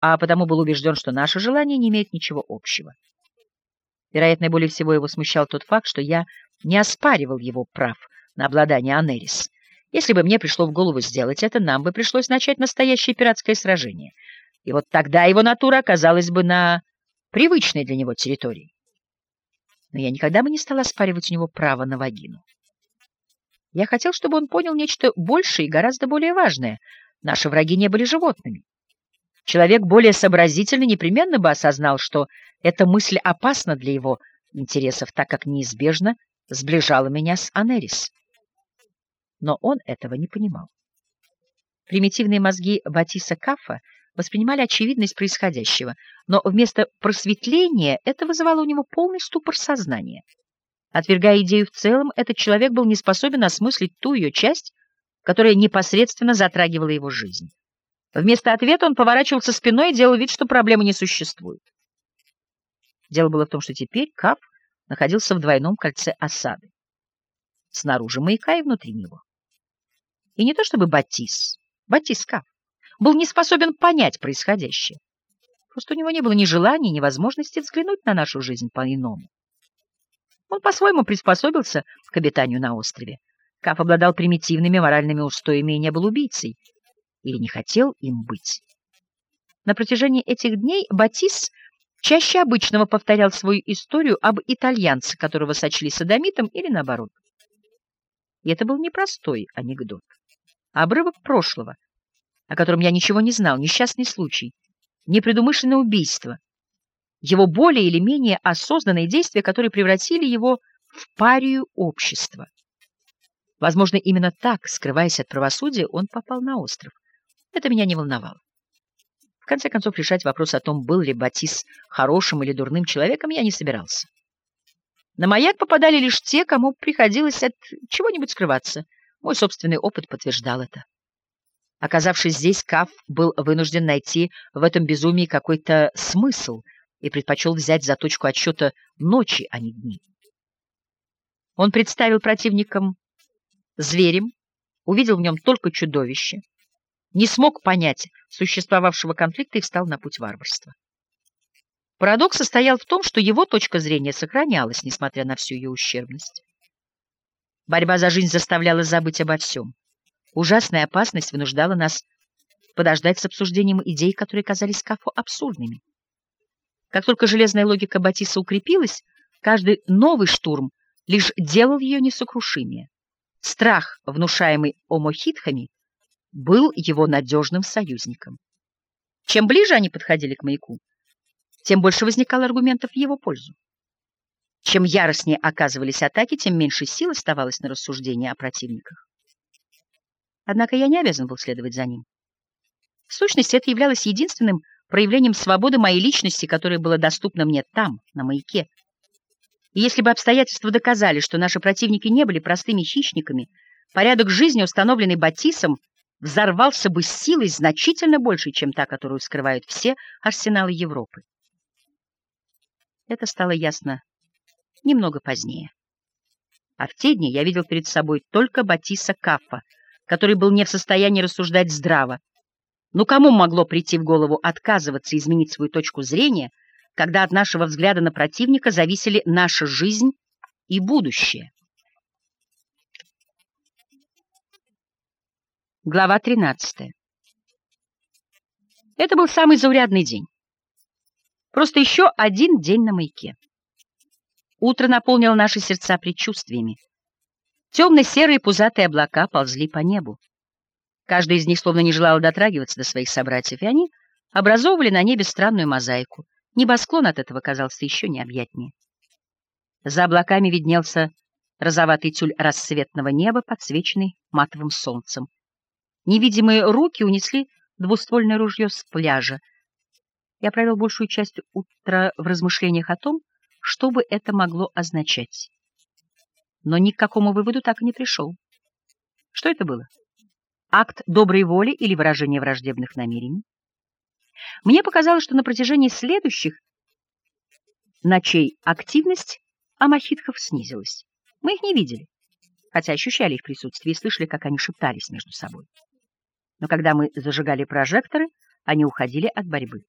а потому был убежден, что наше желание не имеет ничего общего. Вероятно, более всего его смущал тот факт, что я не оспаривал его прав на обладание Анерис. Если бы мне пришло в голову сделать это, нам бы пришлось начать настоящее пиратское сражение. И вот тогда его натура оказалась бы на привычной для него территории. Но я никогда бы не стала оспаривать у него право на вагину. Я хотел, чтобы он понял нечто большее и гораздо более важное. Наши враги не были животными. Человек более сообразительный непременно бы осознал, что эта мысль опасна для его интересов, так как неизбежно сближала меня с Анерис. Но он этого не понимал. Примитивные мозги Батиса Кафа воспринимали очевидность происходящего, но вместо просветления это вызывало у него полный ступор сознания. Отвергая идею в целом, этот человек был не способен осмыслить ту ее часть, которая непосредственно затрагивала его жизнь. Вместо ответа он поворачивался спиной и делал вид, что проблемы не существует. Дело было в том, что теперь Кап находился в двойном кольце осады. Снаружи маяка и внутри него. И не то чтобы Батис, Батис Кап, был не способен понять происходящее. Просто у него не было ни желания, ни возможности взглянуть на нашу жизнь по-иному. Он по-своему приспособился к обитанию на острове. Каф обладал примитивными моральными устоями и не был убийцей. Или не хотел им быть. На протяжении этих дней Батис чаще обычного повторял свою историю об итальянце, которого сочли садомитом, или наоборот. И это был непростой анекдот, а обрывок прошлого, о котором я ничего не знал, несчастный случай, непредумышленное убийство — его более или менее осознанные действия, которые превратили его в парию общества. Возможно, именно так, скрываясь от правосудия, он попал на остров. Это меня не волновало. В конце концов, решать вопрос о том, был ли Батис хорошим или дурным человеком, я не собирался. На маяк попадали лишь те, кому приходилось от чего-нибудь скрываться. Мой собственный опыт подтверждал это. Оказавшись здесь, Каф был вынужден найти в этом безумии какой-то смысл — и предпочел взять за точку отсчета ночи, а не дни. Он представил противникам зверем, увидел в нем только чудовище, не смог понять существовавшего конфликта и встал на путь варварства. Парадокс состоял в том, что его точка зрения сохранялась, несмотря на всю ее ущербность. Борьба за жизнь заставляла забыть обо всем. Ужасная опасность вынуждала нас подождать с обсуждением идей, которые казались Кафу абсурдными. Как только железная логика Батиса укрепилась, каждый новый штурм лишь делал ее несокрушимее. Страх, внушаемый омохитхами, был его надежным союзником. Чем ближе они подходили к маяку, тем больше возникало аргументов в его пользу. Чем яростнее оказывались атаки, тем меньше сил оставалось на рассуждение о противниках. Однако я не обязан был следовать за ним. В сущности, это являлось единственным проявлением свободы моей личности, которое было доступно мне там, на маяке. И если бы обстоятельства доказали, что наши противники не были простыми хищниками, порядок жизни, установленный Батисом, взорвался бы силой значительно большей, чем та, которую скрывают все арсеналы Европы. Это стало ясно немного позднее. А в те дни я видел перед собой только Батиса Каффа, который был не в состоянии рассуждать здраво, но кому могло прийти в голову отказываться изменить свою точку зрения, когда от нашего взгляда на противника зависели наша жизнь и будущее? Глава 13. Это был самый заурядный день. Просто еще один день на маяке. Утро наполнило наши сердца предчувствиями. Темно-серые пузатые облака ползли по небу. Каждый из них словно не желал дотрагиваться до своих собратьев, и они образовывали на небе странную мозаику. Небосклон от этого казался еще необъятнее. За облаками виднелся розоватый тюль рассветного неба, подсвеченный матовым солнцем. Невидимые руки унесли двуствольное ружье с пляжа. Я провел большую часть утра в размышлениях о том, что бы это могло означать. Но ни к какому выводу так и не пришел. Что это было? акт доброй воли или выражение враждебных намерений. Мне показалось, что на протяжении следующих ночей активность амахитхов снизилась. Мы их не видели, хотя ощущали их присутствие и слышали, как они шептались между собой. Но когда мы зажигали прожекторы, они уходили от борьбы.